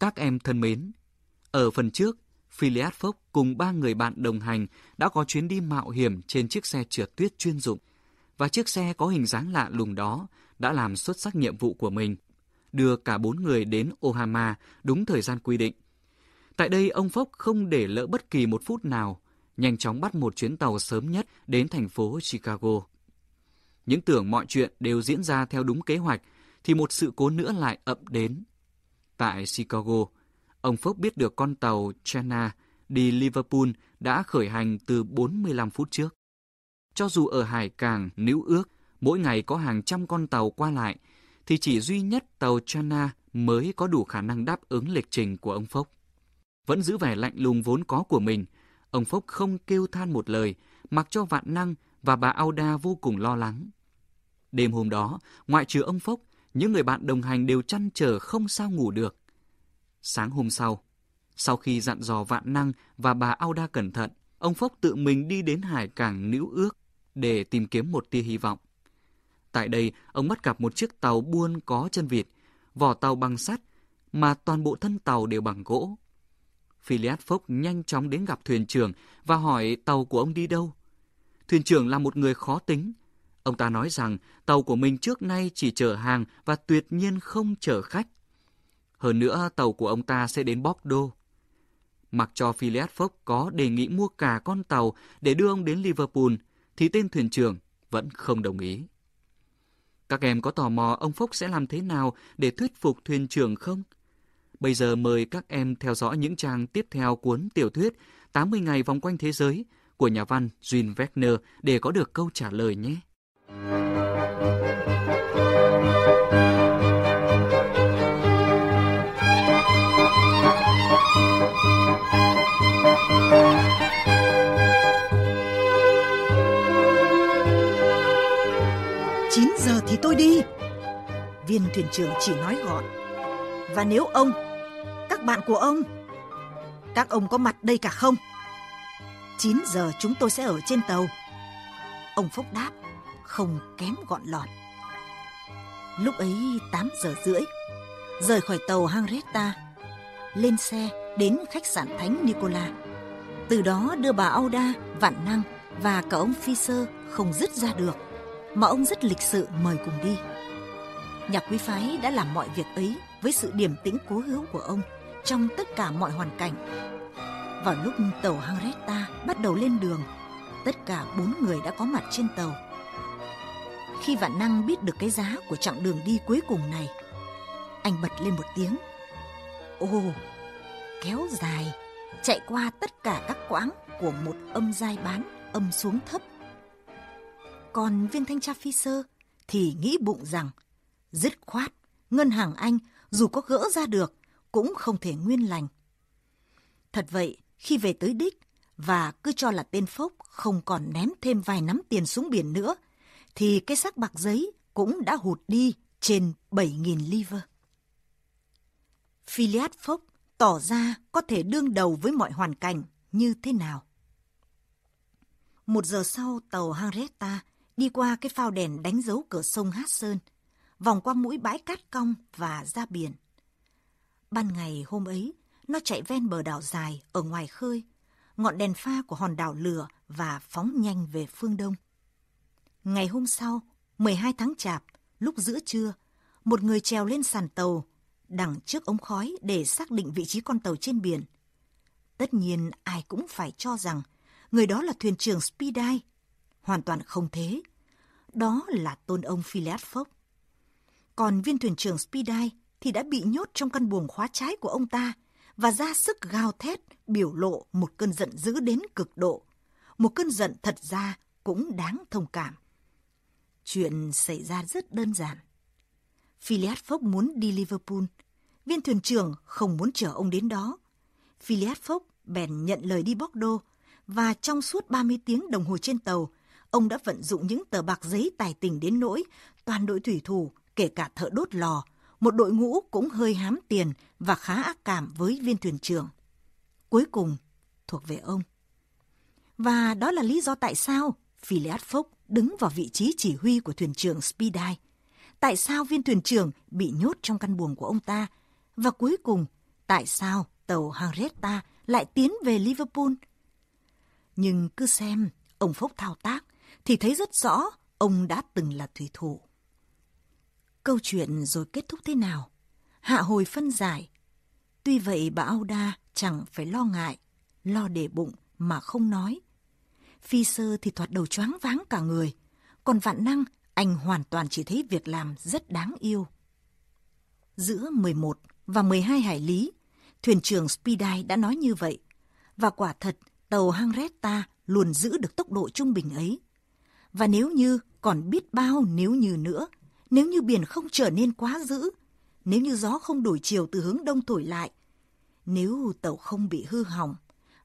Các em thân mến, ở phần trước, Phileas Fogg cùng ba người bạn đồng hành đã có chuyến đi mạo hiểm trên chiếc xe trượt tuyết chuyên dụng. Và chiếc xe có hình dáng lạ lùng đó đã làm xuất sắc nhiệm vụ của mình, đưa cả bốn người đến Ohama đúng thời gian quy định. Tại đây, ông Fogg không để lỡ bất kỳ một phút nào, nhanh chóng bắt một chuyến tàu sớm nhất đến thành phố Chicago. Những tưởng mọi chuyện đều diễn ra theo đúng kế hoạch, thì một sự cố nữa lại ập đến. Tại Chicago, ông Phúc biết được con tàu China đi Liverpool đã khởi hành từ 45 phút trước. Cho dù ở hải cảng Nữ Ước, mỗi ngày có hàng trăm con tàu qua lại, thì chỉ duy nhất tàu China mới có đủ khả năng đáp ứng lịch trình của ông Phúc. Vẫn giữ vẻ lạnh lùng vốn có của mình, ông Phúc không kêu than một lời, mặc cho vạn năng và bà Auda vô cùng lo lắng. Đêm hôm đó, ngoại trừ ông Phúc, những người bạn đồng hành đều chăn trở không sao ngủ được. Sáng hôm sau, sau khi dặn dò vạn năng và bà Auda cẩn thận, ông Phốc tự mình đi đến hải cảng Nữ Ước để tìm kiếm một tia hy vọng. Tại đây, ông bắt gặp một chiếc tàu buôn có chân vịt, vỏ tàu bằng sắt, mà toàn bộ thân tàu đều bằng gỗ. Phileas Fogg nhanh chóng đến gặp thuyền trưởng và hỏi tàu của ông đi đâu. Thuyền trưởng là một người khó tính. Ông ta nói rằng tàu của mình trước nay chỉ chở hàng và tuyệt nhiên không chở khách. Hơn nữa, tàu của ông ta sẽ đến Bordeaux. Mặc cho Phileas Fogg có đề nghị mua cả con tàu để đưa ông đến Liverpool, thì tên thuyền trưởng vẫn không đồng ý. Các em có tò mò ông Phúc sẽ làm thế nào để thuyết phục thuyền trưởng không? Bây giờ mời các em theo dõi những trang tiếp theo cuốn tiểu thuyết 80 ngày vòng quanh thế giới của nhà văn Jean Wagner để có được câu trả lời nhé. Chín giờ thì tôi đi. Viên thuyền trưởng chỉ nói gọn. Và nếu ông, các bạn của ông, các ông có mặt đây cả không? 9 giờ chúng tôi sẽ ở trên tàu. Ông Phúc đáp, không kém gọn lọt. Lúc ấy 8 giờ rưỡi, rời khỏi tàu Hangreta, lên xe đến khách sạn Thánh Nicola. Từ đó đưa bà Auda, Vạn Năng và cả ông Fisher không dứt ra được, mà ông rất lịch sự mời cùng đi. Nhạc quý phái đã làm mọi việc ấy với sự điềm tĩnh cố hữu của ông trong tất cả mọi hoàn cảnh. Vào lúc tàu Hangretta bắt đầu lên đường, tất cả bốn người đã có mặt trên tàu. Khi Vạn Năng biết được cái giá của chặng đường đi cuối cùng này, anh bật lên một tiếng. Ồ, kéo dài, chạy qua tất cả các quãng của một âm giai bán âm xuống thấp. Còn viên thanh tra phi sơ thì nghĩ bụng rằng dứt khoát ngân hàng Anh dù có gỡ ra được cũng không thể nguyên lành. Thật vậy, khi về tới đích và cứ cho là tên Phốc không còn ném thêm vài nắm tiền xuống biển nữa, thì cái xác bạc giấy cũng đã hụt đi trên 7.000 liver. Philiad Phốc tỏ ra có thể đương đầu với mọi hoàn cảnh như thế nào. Một giờ sau, tàu Henrietta đi qua cái phao đèn đánh dấu cửa sông Hát Sơn, vòng qua mũi bãi cát cong và ra biển. Ban ngày hôm ấy, nó chạy ven bờ đảo dài ở ngoài khơi, ngọn đèn pha của hòn đảo lửa và phóng nhanh về phương đông. Ngày hôm sau, 12 tháng chạp, lúc giữa trưa, một người trèo lên sàn tàu, đằng trước ống khói để xác định vị trí con tàu trên biển. Tất nhiên ai cũng phải cho rằng người đó là thuyền trưởng Speedy. Hoàn toàn không thế. Đó là tôn ông Phileas Fogg. Còn viên thuyền trưởng Speedy thì đã bị nhốt trong căn buồng khóa trái của ông ta và ra sức gào thét biểu lộ một cơn giận dữ đến cực độ. Một cơn giận thật ra cũng đáng thông cảm. Chuyện xảy ra rất đơn giản. Phileas Fogg muốn đi Liverpool. Viên thuyền trưởng không muốn chở ông đến đó. Phileas Fogg bèn nhận lời đi Bordeaux và trong suốt 30 tiếng đồng hồ trên tàu, ông đã vận dụng những tờ bạc giấy tài tình đến nỗi toàn đội thủy thủ, kể cả thợ đốt lò, một đội ngũ cũng hơi hám tiền và khá ác cảm với viên thuyền trưởng. Cuối cùng, thuộc về ông. Và đó là lý do tại sao Phileas Fogg đứng vào vị trí chỉ huy của thuyền trưởng Speedy. Tại sao viên thuyền trưởng bị nhốt trong căn buồng của ông ta và cuối cùng tại sao tàu Henrietta lại tiến về Liverpool. Nhưng cứ xem ông Phúc thao tác thì thấy rất rõ ông đã từng là thủy thủ. Câu chuyện rồi kết thúc thế nào? Hạ hồi phân giải. Tuy vậy bà Auda chẳng phải lo ngại, lo để bụng mà không nói. Phi sơ thì thoạt đầu choáng váng cả người, còn vạn năng anh hoàn toàn chỉ thấy việc làm rất đáng yêu. Giữa 11 và 12 hải lý, thuyền trưởng Speedy đã nói như vậy. Và quả thật, tàu Hangretta luôn giữ được tốc độ trung bình ấy. Và nếu như còn biết bao nếu như nữa, nếu như biển không trở nên quá dữ, nếu như gió không đổi chiều từ hướng đông thổi lại, nếu tàu không bị hư hỏng,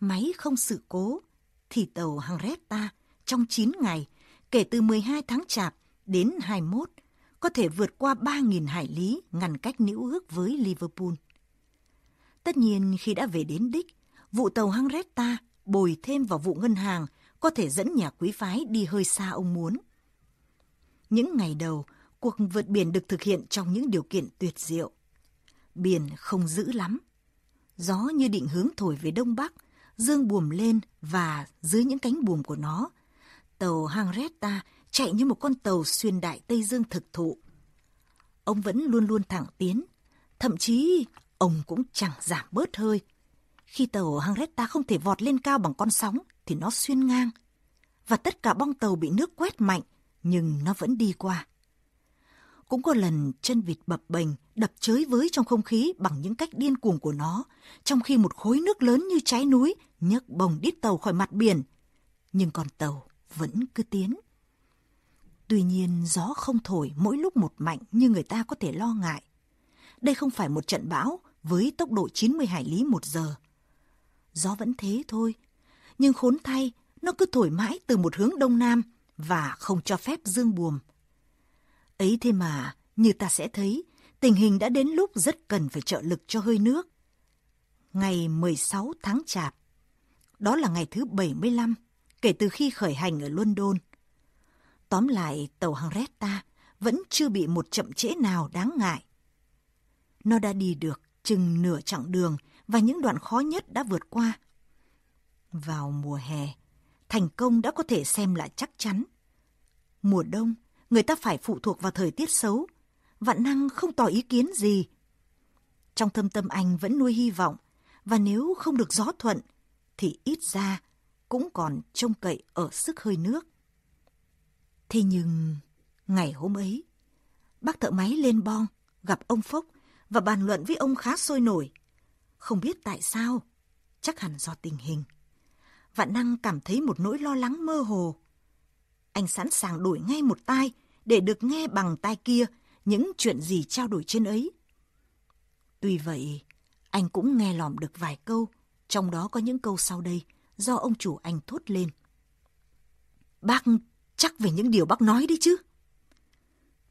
máy không sự cố, thì tàu Hangretta trong 9 ngày, kể từ 12 tháng chạp đến 21, có thể vượt qua 3.000 hải lý ngăn cách nữ ước với Liverpool. Tất nhiên khi đã về đến đích, vụ tàu Hangretta bồi thêm vào vụ ngân hàng có thể dẫn nhà quý phái đi hơi xa ông muốn. Những ngày đầu, cuộc vượt biển được thực hiện trong những điều kiện tuyệt diệu. Biển không dữ lắm. Gió như định hướng thổi về đông bắc, dương buồm lên và dưới những cánh buồm của nó, tàu Hangretta chạy như một con tàu xuyên đại Tây Dương thực thụ. Ông vẫn luôn luôn thẳng tiến, thậm chí ông cũng chẳng giảm bớt hơi. Khi tàu Hangretta không thể vọt lên cao bằng con sóng thì nó xuyên ngang. Và tất cả bong tàu bị nước quét mạnh, nhưng nó vẫn đi qua. Cũng có lần chân vịt bập bềnh đập chới với trong không khí bằng những cách điên cuồng của nó, trong khi một khối nước lớn như trái núi nhấc bồng đít tàu khỏi mặt biển. Nhưng con tàu vẫn cứ tiến. Tuy nhiên gió không thổi mỗi lúc một mạnh như người ta có thể lo ngại. Đây không phải một trận bão với tốc độ 90 hải lý một giờ. Gió vẫn thế thôi, nhưng khốn thay, nó cứ thổi mãi từ một hướng đông nam và không cho phép dương buồm. Ấy thế mà, như ta sẽ thấy, tình hình đã đến lúc rất cần phải trợ lực cho hơi nước. Ngày 16 tháng Chạp, đó là ngày thứ 75 kể từ khi khởi hành ở London. Tóm lại, tàu Henrietta vẫn chưa bị một chậm trễ nào đáng ngại. Nó đã đi được chừng nửa chặng đường và những đoạn khó nhất đã vượt qua. Vào mùa hè, thành công đã có thể xem là chắc chắn. Mùa đông, người ta phải phụ thuộc vào thời tiết xấu. Vạn năng không tỏ ý kiến gì. Trong thâm tâm anh vẫn nuôi hy vọng, và nếu không được gió thuận, thì ít ra cũng còn trông cậy ở sức hơi nước. Thế nhưng, ngày hôm ấy, bác thợ máy lên bong, gặp ông Phúc và bàn luận với ông khá sôi nổi. Không biết tại sao, chắc hẳn do tình hình. Vạn năng cảm thấy một nỗi lo lắng mơ hồ. Anh sẵn sàng đổi ngay một tai để được nghe bằng tai kia những chuyện gì trao đổi trên ấy. Tuy vậy, anh cũng nghe lỏm được vài câu, trong đó có những câu sau đây do ông chủ anh thốt lên. Bác chắc về những điều bác nói đấy chứ?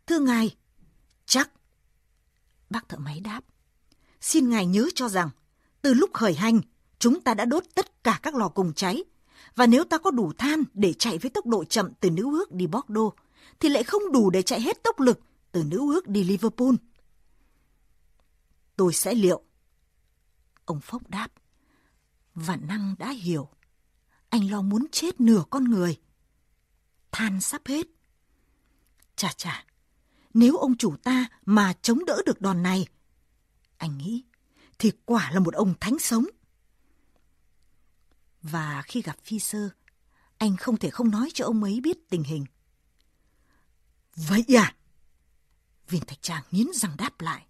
Thưa ngài, chắc. Bác thợ máy đáp. Xin ngài nhớ cho rằng, từ lúc khởi hành, chúng ta đã đốt tất cả các lò cùng cháy. Và nếu ta có đủ than để chạy với tốc độ chậm từ Nữ Ước đi Bordeaux, thì lại không đủ để chạy hết tốc lực từ Nữ Ước đi Liverpool. Tôi sẽ liệu. Ông Phốc đáp. Vạn năng đã hiểu. Anh lo muốn chết nửa con người. Than sắp hết. Chà chà, nếu ông chủ ta mà chống đỡ được đòn này, anh nghĩ, thì quả là một ông thánh sống. Và khi gặp Phi Sơ, anh không thể không nói cho ông ấy biết tình hình. Vậy à? Viên Thạch Trang nghiến răng đáp lại.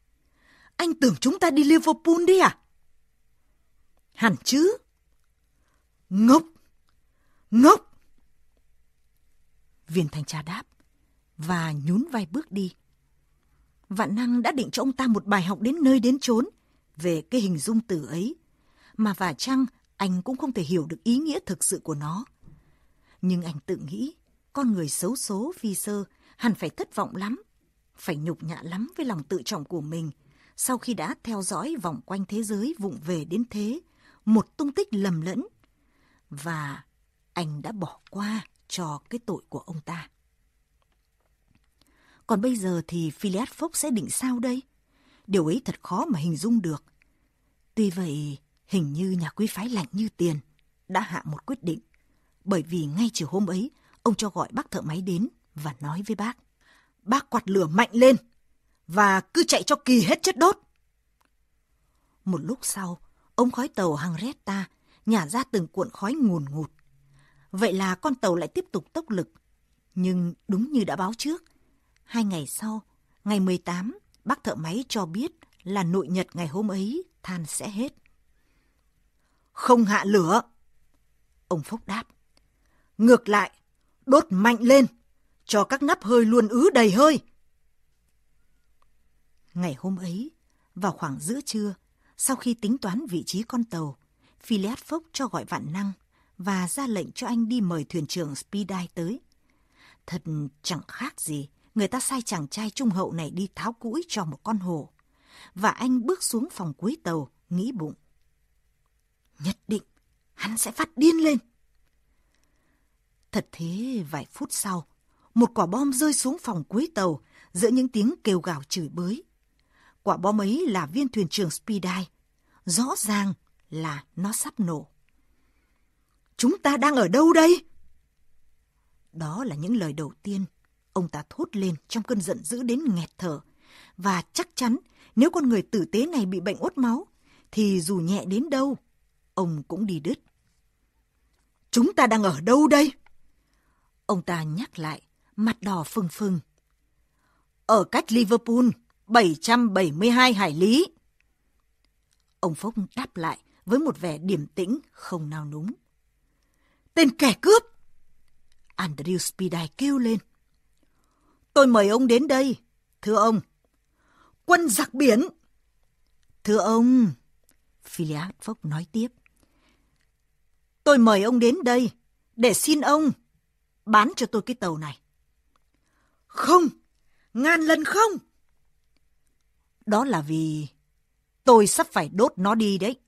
Anh tưởng chúng ta đi Liverpool đi à? Hẳn chứ. Ngốc! Ngốc! Viên thanh tra đáp và nhún vai bước đi. Vạn năng đã định cho ông ta một bài học đến nơi đến chốn về cái hình dung từ ấy. Mà và chăng anh cũng không thể hiểu được ý nghĩa thực sự của nó. Nhưng anh tự nghĩ con người xấu số phi sơ hẳn phải thất vọng lắm, phải nhục nhã lắm với lòng tự trọng của mình sau khi đã theo dõi vòng quanh thế giới vụng về đến thế, một tung tích lầm lẫn. Và anh đã bỏ qua cho cái tội của ông ta. Còn bây giờ thì Phileas Fogg sẽ định sao đây? Điều ấy thật khó mà hình dung được. Tuy vậy, hình như nhà quý phái lạnh như tiền đã hạ một quyết định. Bởi vì ngay chiều hôm ấy, ông cho gọi bác thợ máy đến và nói với bác. Bác quạt lửa mạnh lên và cứ chạy cho kỳ hết chất đốt. Một lúc sau, ống khói tàu Hangretta nhả ra từng cuộn khói ngùn ngụt. Vậy là con tàu lại tiếp tục tốc lực. Nhưng đúng như đã báo trước, hai ngày sau, ngày 18, bác thợ máy cho biết là nội nhật ngày hôm ấy than sẽ hết. Không hạ lửa. Ông Phúc đáp. Ngược lại, đốt mạnh lên, cho các nắp hơi luôn ứ đầy hơi. Ngày hôm ấy, vào khoảng giữa trưa, sau khi tính toán vị trí con tàu, Phileas Fogg cho gọi vạn năng và ra lệnh cho anh đi mời thuyền trưởng Speedy tới. Thật chẳng khác gì, người ta sai chàng trai trung hậu này đi tháo cũi cho một con hổ. Và anh bước xuống phòng cuối tàu, nghĩ bụng. Nhất định, hắn sẽ phát điên lên. Thật thế, vài phút sau, một quả bom rơi xuống phòng cuối tàu giữa những tiếng kêu gào chửi bới. Quả bom ấy là viên thuyền trưởng Speedy. Rõ ràng là nó sắp nổ. Chúng ta đang ở đâu đây? Đó là những lời đầu tiên ông ta thốt lên trong cơn giận dữ đến nghẹt thở. Và chắc chắn nếu con người tử tế này bị bệnh ốt máu, thì dù nhẹ đến đâu, ông cũng đi đứt. Chúng ta đang ở đâu đây? Ông ta nhắc lại, mặt đỏ phừng phừng. Ở cách Liverpool, 772 hải lý. Ông Phúc đáp lại với một vẻ điềm tĩnh không nao núng. Tên kẻ cướp! Andrew Spidai kêu lên. Tôi mời ông đến đây, thưa ông. Quân giặc biển! Thưa ông, Phileas Fogg nói tiếp. Tôi mời ông đến đây để xin ông bán cho tôi cái tàu này. Không, ngàn lần không. Đó là vì tôi sắp phải đốt nó đi đấy.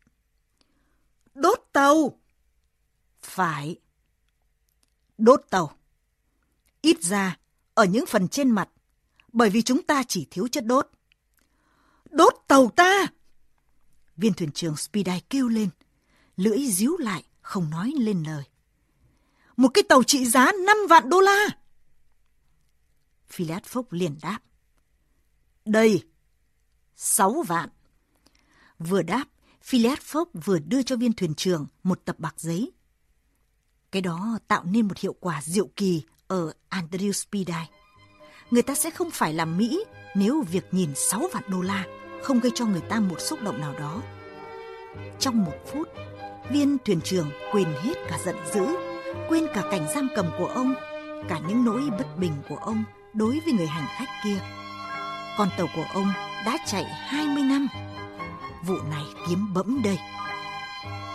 Đốt tàu? Phải. Đốt tàu. Ít ra, ở những phần trên mặt, bởi vì chúng ta chỉ thiếu chất đốt. Đốt tàu ta! Viên thuyền trưởng Speedy kêu lên, lưỡi díu lại, không nói lên lời. Một cái tàu trị giá 5 vạn đô la. Phileas Fogg liền đáp. Đây, 6 vạn. Vừa đáp, Phileas Fogg vừa đưa cho viên thuyền trưởng một tập bạc giấy. Cái đó tạo nên một hiệu quả diệu kỳ ở Andrew Speedy. Người ta sẽ không phải làm Mỹ nếu việc nhìn 6 vạn đô la không gây cho người ta một xúc động nào đó. Trong một phút, viên thuyền trưởng quên hết cả giận dữ, quên cả cảnh giam cầm của ông, cả những nỗi bất bình của ông đối với người hành khách kia. Con tàu của ông đã chạy 20 năm. Vụ này kiếm bẫm đây.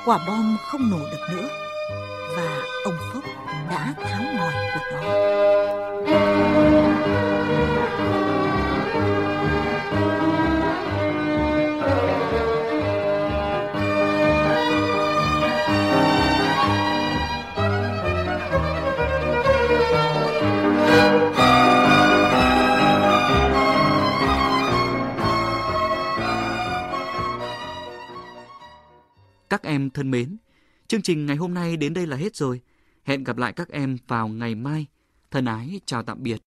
Quả bom không nổ được nữa, và ông Phúc đã tháo ngòi của nó. Thân mến, chương trình ngày hôm nay đến đây là hết rồi. Hẹn gặp lại các em vào ngày mai. Thân ái chào tạm biệt.